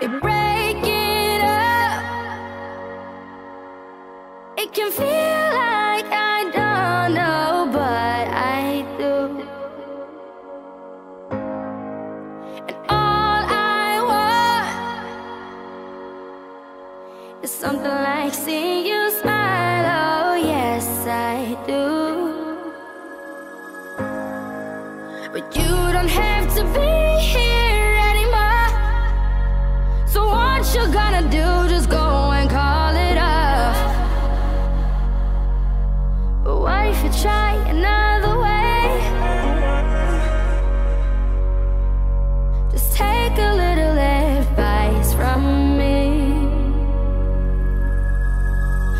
They break it up. It can feel like I don't know, but I do. And all I want is something like seeing you smile. Oh, yes, I do. But you don't have to be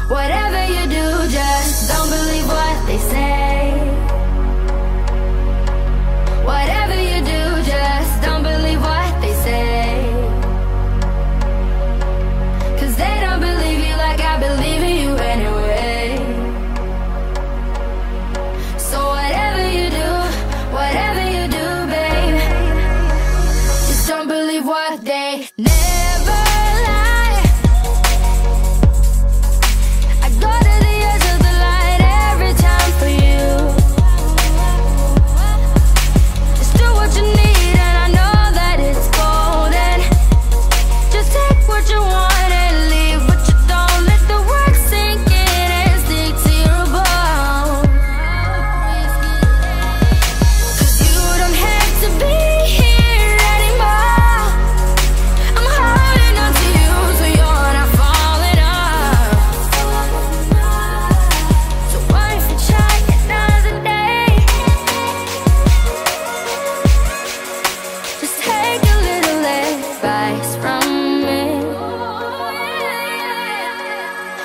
Whatever you do, just don't believe what they say. Whatever you do, just don't believe what they say. Cause they don't believe you like I believe in you anyway. So whatever you do, whatever you do, babe, just don't believe what they never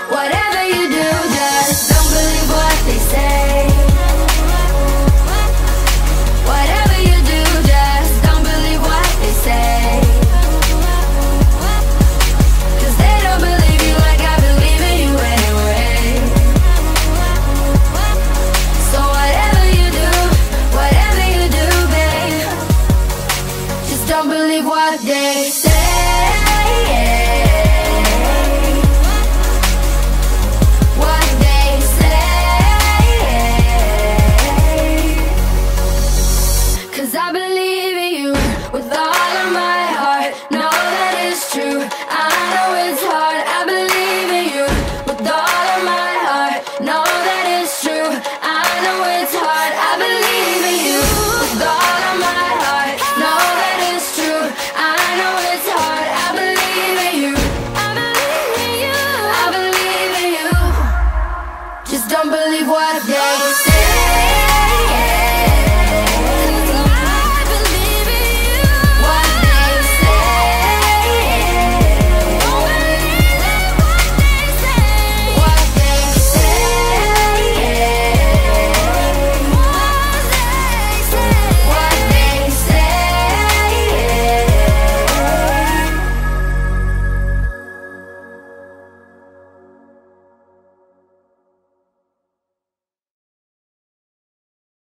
Whatever you do, just don't believe what they say.